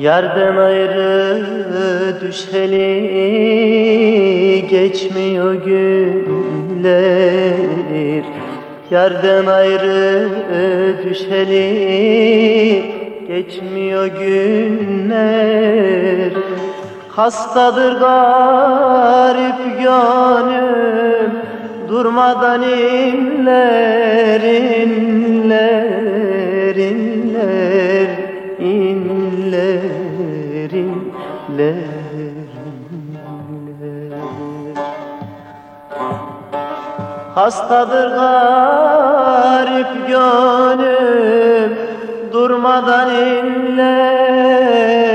Yerden ayrı düşeli geçmiyor günler Yerden ayrı düşeli geçmiyor günler. Hastadır garip gönlüm durmadan inler inler Hastadır garip gönlüm durmadan inler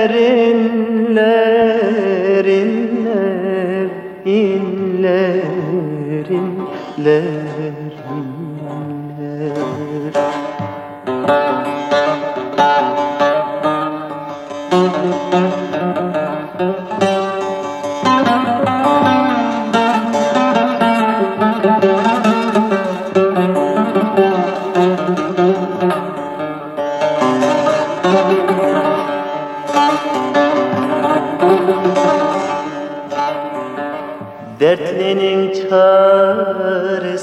inler inler inler inler inler Dertlinin çaresini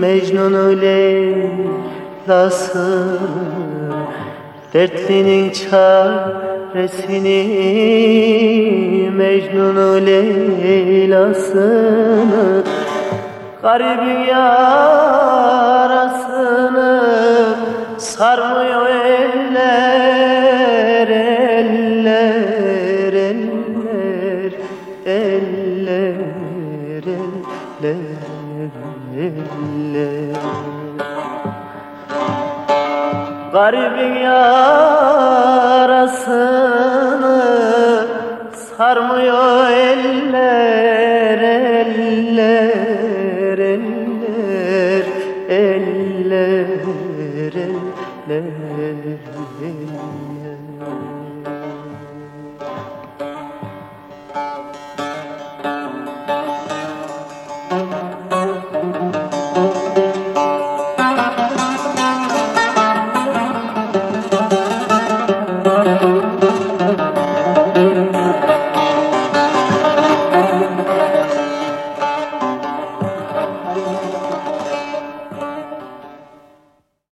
Mecnun Leyla'sı Dertlinin çaresini Mecnun Leyla'sını Garibin yarasını sarmıyor eller eller eller eller eller eller Garibin yarasını sarmıyor eller eller eller eller eller eller